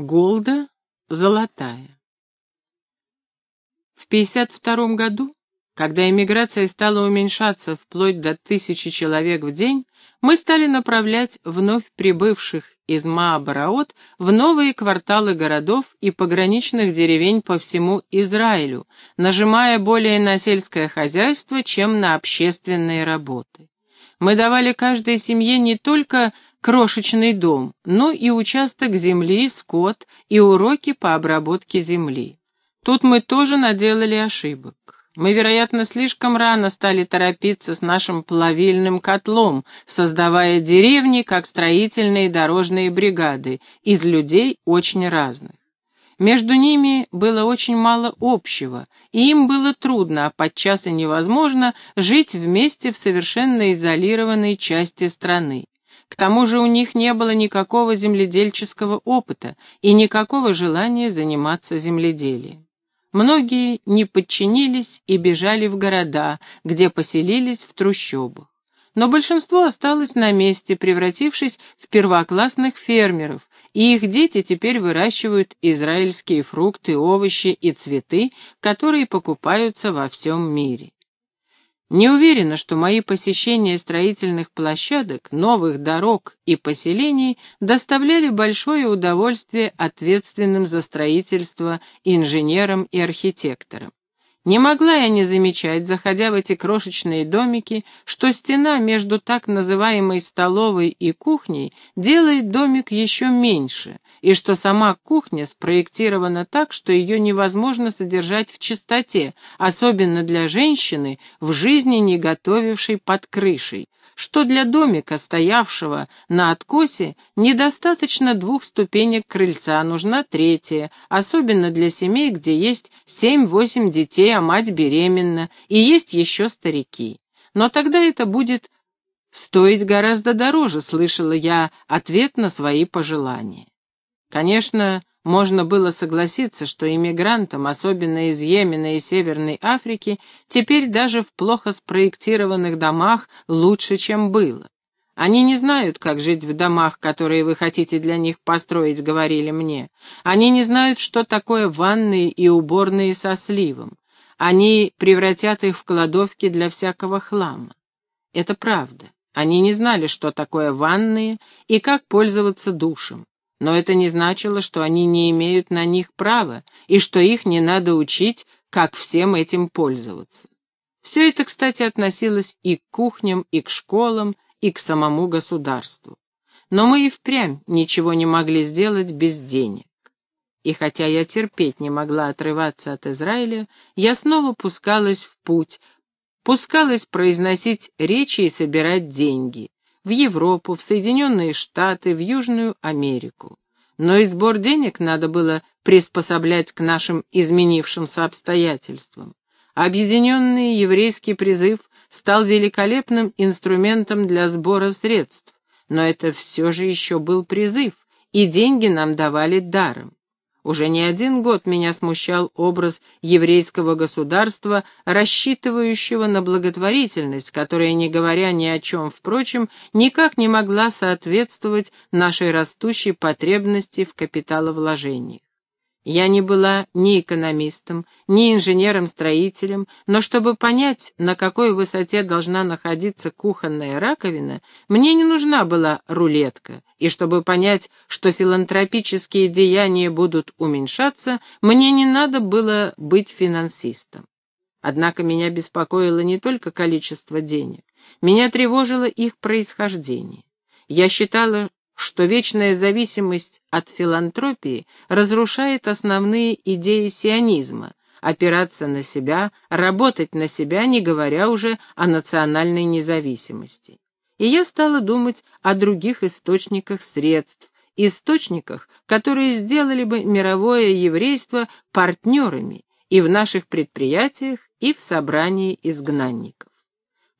Голда золотая. В 52 году, когда эмиграция стала уменьшаться вплоть до тысячи человек в день, мы стали направлять вновь прибывших из Маабараот в новые кварталы городов и пограничных деревень по всему Израилю, нажимая более на сельское хозяйство, чем на общественные работы. Мы давали каждой семье не только крошечный дом, но и участок земли, скот и уроки по обработке земли. Тут мы тоже наделали ошибок. Мы, вероятно, слишком рано стали торопиться с нашим плавильным котлом, создавая деревни как строительные дорожные бригады из людей очень разных. Между ними было очень мало общего, и им было трудно, а подчас и невозможно, жить вместе в совершенно изолированной части страны. К тому же у них не было никакого земледельческого опыта и никакого желания заниматься земледелием. Многие не подчинились и бежали в города, где поселились в трущобах. Но большинство осталось на месте, превратившись в первоклассных фермеров, и их дети теперь выращивают израильские фрукты, овощи и цветы, которые покупаются во всем мире. Не уверена, что мои посещения строительных площадок, новых дорог и поселений доставляли большое удовольствие ответственным за строительство инженерам и архитекторам. Не могла я не замечать, заходя в эти крошечные домики, что стена между так называемой столовой и кухней делает домик еще меньше, и что сама кухня спроектирована так, что ее невозможно содержать в чистоте, особенно для женщины, в жизни не готовившей под крышей, что для домика, стоявшего на откосе, недостаточно двух ступенек крыльца, нужна третья, особенно для семей, где есть семь-восемь детей, а мать беременна, и есть еще старики. Но тогда это будет стоить гораздо дороже, слышала я ответ на свои пожелания. Конечно, можно было согласиться, что иммигрантам, особенно из Йемена и Северной Африки, теперь даже в плохо спроектированных домах лучше, чем было. Они не знают, как жить в домах, которые вы хотите для них построить, говорили мне. Они не знают, что такое ванные и уборные со сливом. Они превратят их в кладовки для всякого хлама. Это правда. Они не знали, что такое ванные и как пользоваться душем. Но это не значило, что они не имеют на них права, и что их не надо учить, как всем этим пользоваться. Все это, кстати, относилось и к кухням, и к школам, и к самому государству. Но мы и впрямь ничего не могли сделать без денег. И хотя я терпеть не могла отрываться от Израиля, я снова пускалась в путь, пускалась произносить речи и собирать деньги в Европу, в Соединенные Штаты, в Южную Америку. Но и сбор денег надо было приспособлять к нашим изменившимся обстоятельствам. Объединенный еврейский призыв стал великолепным инструментом для сбора средств, но это все же еще был призыв, и деньги нам давали даром. Уже не один год меня смущал образ еврейского государства, рассчитывающего на благотворительность, которая, не говоря ни о чем, впрочем, никак не могла соответствовать нашей растущей потребности в капиталовложениях. Я не была ни экономистом, ни инженером-строителем, но чтобы понять, на какой высоте должна находиться кухонная раковина, мне не нужна была рулетка, и чтобы понять, что филантропические деяния будут уменьшаться, мне не надо было быть финансистом. Однако меня беспокоило не только количество денег, меня тревожило их происхождение. Я считала, что вечная зависимость от филантропии разрушает основные идеи сионизма, опираться на себя, работать на себя, не говоря уже о национальной независимости. И я стала думать о других источниках средств, источниках, которые сделали бы мировое еврейство партнерами и в наших предприятиях, и в собрании изгнанников.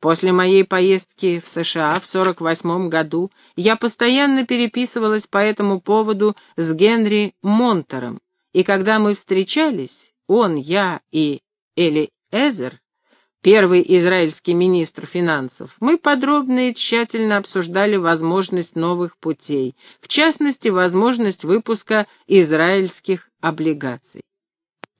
После моей поездки в США в 48 году я постоянно переписывалась по этому поводу с Генри Монтером, и когда мы встречались, он, я и Эли Эзер, первый израильский министр финансов, мы подробно и тщательно обсуждали возможность новых путей, в частности, возможность выпуска израильских облигаций.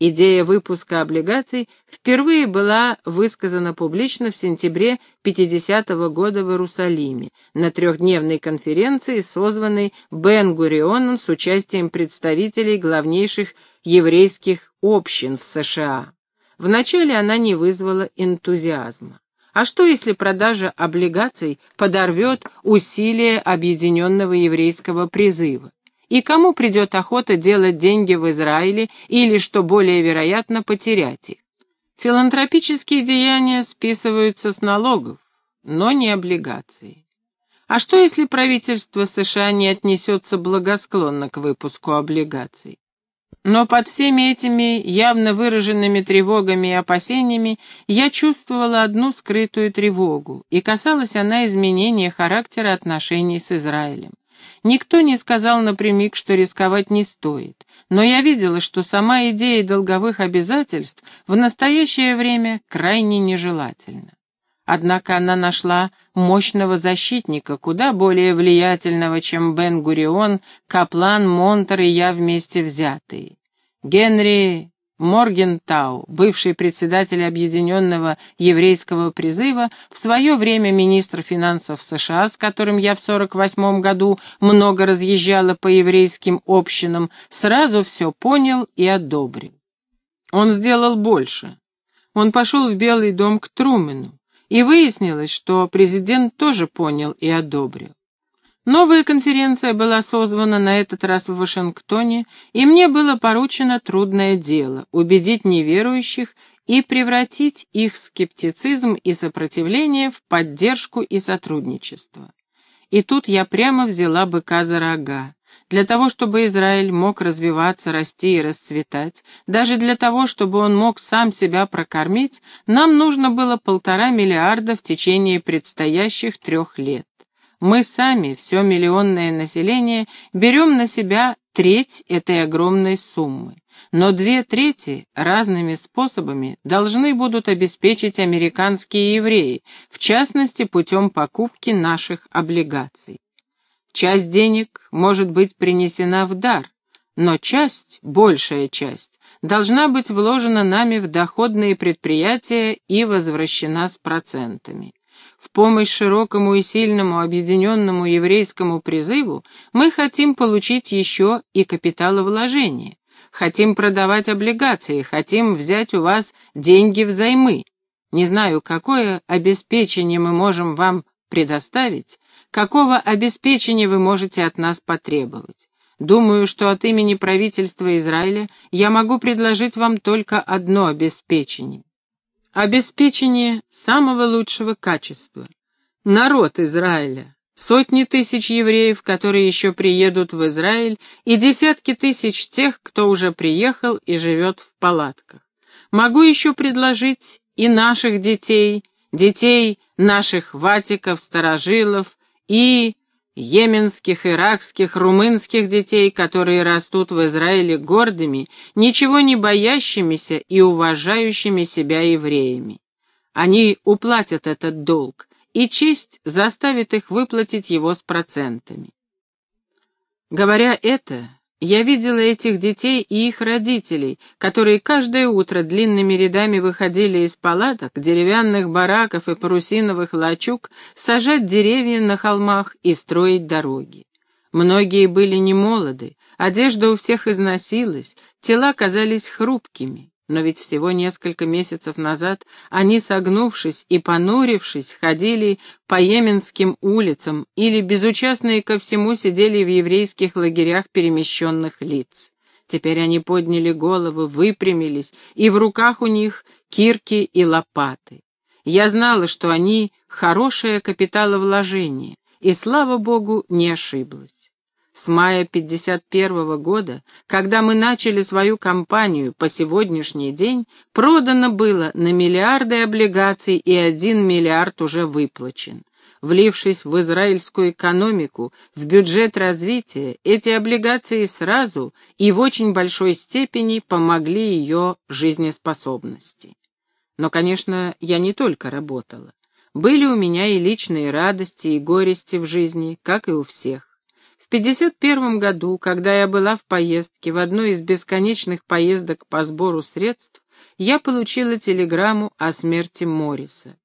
Идея выпуска облигаций впервые была высказана публично в сентябре 50 -го года в Иерусалиме на трехдневной конференции, созванной Бен-Гурионом с участием представителей главнейших еврейских общин в США. Вначале она не вызвала энтузиазма. А что, если продажа облигаций подорвет усилия объединенного еврейского призыва? И кому придет охота делать деньги в Израиле или, что более вероятно, потерять их? Филантропические деяния списываются с налогов, но не облигации. А что, если правительство США не отнесется благосклонно к выпуску облигаций? Но под всеми этими явно выраженными тревогами и опасениями я чувствовала одну скрытую тревогу, и касалась она изменения характера отношений с Израилем. Никто не сказал напрямик, что рисковать не стоит, но я видела, что сама идея долговых обязательств в настоящее время крайне нежелательна. Однако она нашла мощного защитника, куда более влиятельного, чем Бен-Гурион, Каплан, Монтер и я вместе взятые. Генри Моргентау, бывший председатель Объединенного еврейского призыва, в свое время министр финансов США, с которым я в 48 году много разъезжала по еврейским общинам, сразу все понял и одобрил. Он сделал больше. Он пошел в Белый дом к Трумену, и выяснилось, что президент тоже понял и одобрил. Новая конференция была созвана на этот раз в Вашингтоне, и мне было поручено трудное дело — убедить неверующих и превратить их скептицизм и сопротивление в поддержку и сотрудничество. И тут я прямо взяла быка за рога. Для того, чтобы Израиль мог развиваться, расти и расцветать, даже для того, чтобы он мог сам себя прокормить, нам нужно было полтора миллиарда в течение предстоящих трех лет мы сами, все миллионное население, берем на себя треть этой огромной суммы. Но две трети разными способами должны будут обеспечить американские евреи, в частности путем покупки наших облигаций. Часть денег может быть принесена в дар, но часть, большая часть, должна быть вложена нами в доходные предприятия и возвращена с процентами. В помощь широкому и сильному объединенному еврейскому призыву мы хотим получить еще и капиталовложение. Хотим продавать облигации, хотим взять у вас деньги взаймы. Не знаю, какое обеспечение мы можем вам предоставить, какого обеспечения вы можете от нас потребовать. Думаю, что от имени правительства Израиля я могу предложить вам только одно обеспечение Обеспечение самого лучшего качества. Народ Израиля. Сотни тысяч евреев, которые еще приедут в Израиль, и десятки тысяч тех, кто уже приехал и живет в палатках. Могу еще предложить и наших детей, детей наших ватиков, старожилов, и йеменских, иракских, румынских детей, которые растут в Израиле гордыми, ничего не боящимися и уважающими себя евреями. Они уплатят этот долг, и честь заставит их выплатить его с процентами. Говоря это, я видела этих детей и их родителей, которые каждое утро длинными рядами выходили из палаток, деревянных бараков и парусиновых лачуг сажать деревья на холмах и строить дороги. Многие были немолоды, одежда у всех износилась, тела казались хрупкими. Но ведь всего несколько месяцев назад они, согнувшись и понурившись, ходили по Йеменским улицам или, безучастные ко всему, сидели в еврейских лагерях перемещенных лиц. Теперь они подняли головы, выпрямились, и в руках у них кирки и лопаты. Я знала, что они хорошее капиталовложение, и, слава богу, не ошиблась. С мая 51 года, когда мы начали свою кампанию по сегодняшний день, продано было на миллиарды облигаций и один миллиард уже выплачен. Влившись в израильскую экономику, в бюджет развития, эти облигации сразу и в очень большой степени помогли ее жизнеспособности. Но, конечно, я не только работала. Были у меня и личные радости, и горести в жизни, как и у всех. В 51 году, когда я была в поездке, в одной из бесконечных поездок по сбору средств, я получила телеграмму о смерти Морриса.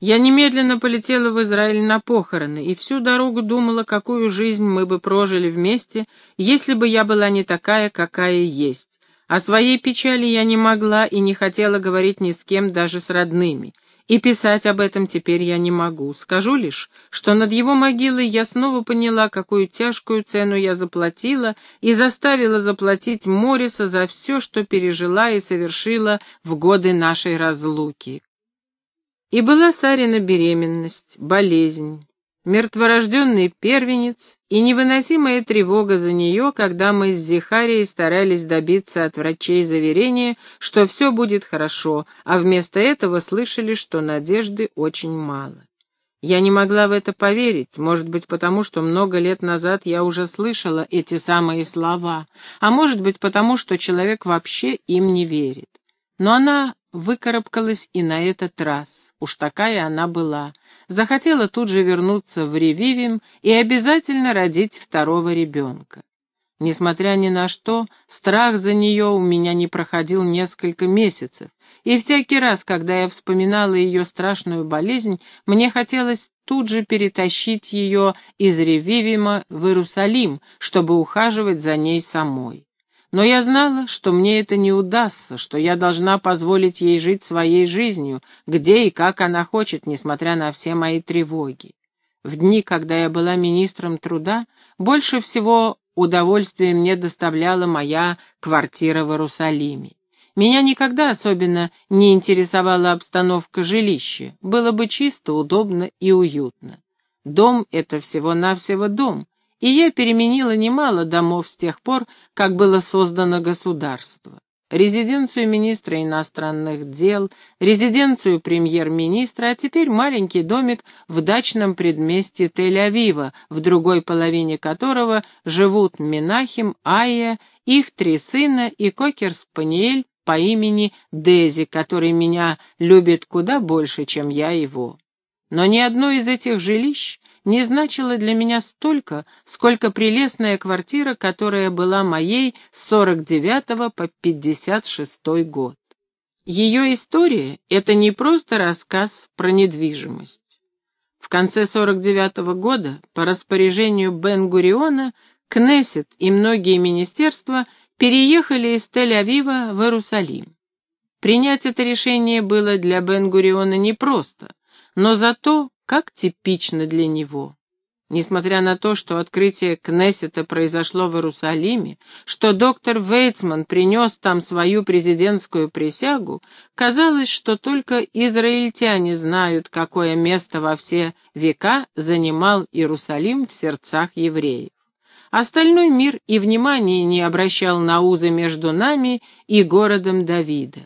Я немедленно полетела в Израиль на похороны и всю дорогу думала, какую жизнь мы бы прожили вместе, если бы я была не такая, какая есть. О своей печали я не могла и не хотела говорить ни с кем, даже с родными. И писать об этом теперь я не могу. Скажу лишь, что над его могилой я снова поняла, какую тяжкую цену я заплатила и заставила заплатить Мориса за все, что пережила и совершила в годы нашей разлуки. И была Сарина беременность, болезнь, мертворожденный первенец и невыносимая тревога за нее, когда мы с Зихарией старались добиться от врачей заверения, что все будет хорошо, а вместо этого слышали, что надежды очень мало. Я не могла в это поверить, может быть, потому что много лет назад я уже слышала эти самые слова, а может быть, потому что человек вообще им не верит. Но она выкарабкалась и на этот раз. Уж такая она была. Захотела тут же вернуться в Ревивим и обязательно родить второго ребенка. Несмотря ни на что, страх за нее у меня не проходил несколько месяцев, и всякий раз, когда я вспоминала ее страшную болезнь, мне хотелось тут же перетащить ее из Ревивима в Иерусалим, чтобы ухаживать за ней самой. Но я знала, что мне это не удастся, что я должна позволить ей жить своей жизнью, где и как она хочет, несмотря на все мои тревоги. В дни, когда я была министром труда, больше всего удовольствия мне доставляла моя квартира в Иерусалиме. Меня никогда особенно не интересовала обстановка жилища. Было бы чисто, удобно и уютно. Дом — это всего-навсего дом, и я переменила немало домов с тех пор, как было создано государство. Резиденцию министра иностранных дел, резиденцию премьер-министра, а теперь маленький домик в дачном предместье Тель-Авива, в другой половине которого живут Минахим, Айя, их три сына и кокер-спаниель по имени Дези, который меня любит куда больше, чем я его. Но ни одно из этих жилищ не значила для меня столько, сколько прелестная квартира, которая была моей с 49 по 56 год. Ее история — это не просто рассказ про недвижимость. В конце 49 -го года по распоряжению Бен-Гуриона Кнессет и многие министерства переехали из Тель-Авива в Иерусалим. Принять это решение было для Бен-Гуриона непросто, но зато как типично для него. Несмотря на то, что открытие Кнессета произошло в Иерусалиме, что доктор Вейцман принес там свою президентскую присягу, казалось, что только израильтяне знают, какое место во все века занимал Иерусалим в сердцах евреев. Остальной мир и внимания не обращал на узы между нами и городом Давида.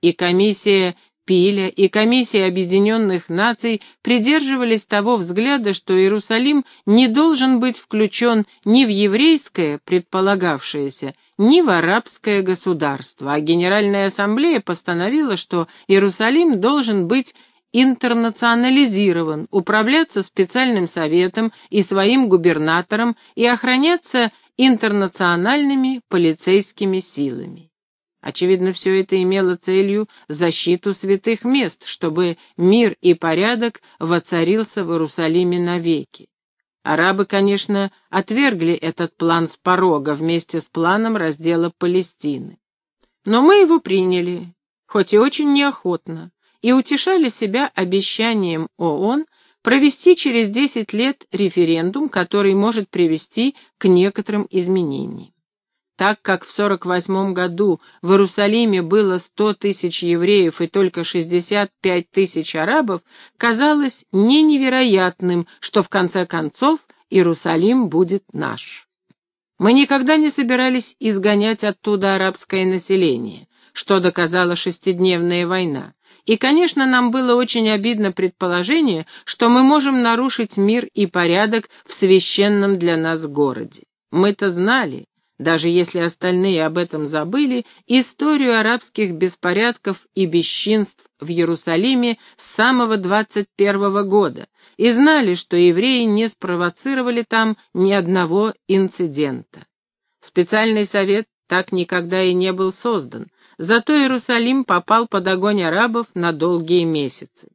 И комиссия Пиля и Комиссия Объединенных Наций придерживались того взгляда, что Иерусалим не должен быть включен ни в еврейское, предполагавшееся, ни в арабское государство, а Генеральная Ассамблея постановила, что Иерусалим должен быть интернационализирован, управляться специальным советом и своим губернатором и охраняться интернациональными полицейскими силами. Очевидно, все это имело целью защиту святых мест, чтобы мир и порядок воцарился в Иерусалиме навеки. Арабы, конечно, отвергли этот план с порога вместе с планом раздела Палестины. Но мы его приняли, хоть и очень неохотно, и утешали себя обещанием ООН провести через 10 лет референдум, который может привести к некоторым изменениям. Так как в 48 году в Иерусалиме было 100 тысяч евреев и только 65 тысяч арабов, казалось не невероятным, что в конце концов Иерусалим будет наш. Мы никогда не собирались изгонять оттуда арабское население, что доказала шестидневная война. И, конечно, нам было очень обидно предположение, что мы можем нарушить мир и порядок в священном для нас городе. Мы-то знали, даже если остальные об этом забыли, историю арабских беспорядков и бесчинств в Иерусалиме с самого 21 года и знали, что евреи не спровоцировали там ни одного инцидента. Специальный совет так никогда и не был создан, зато Иерусалим попал под огонь арабов на долгие месяцы.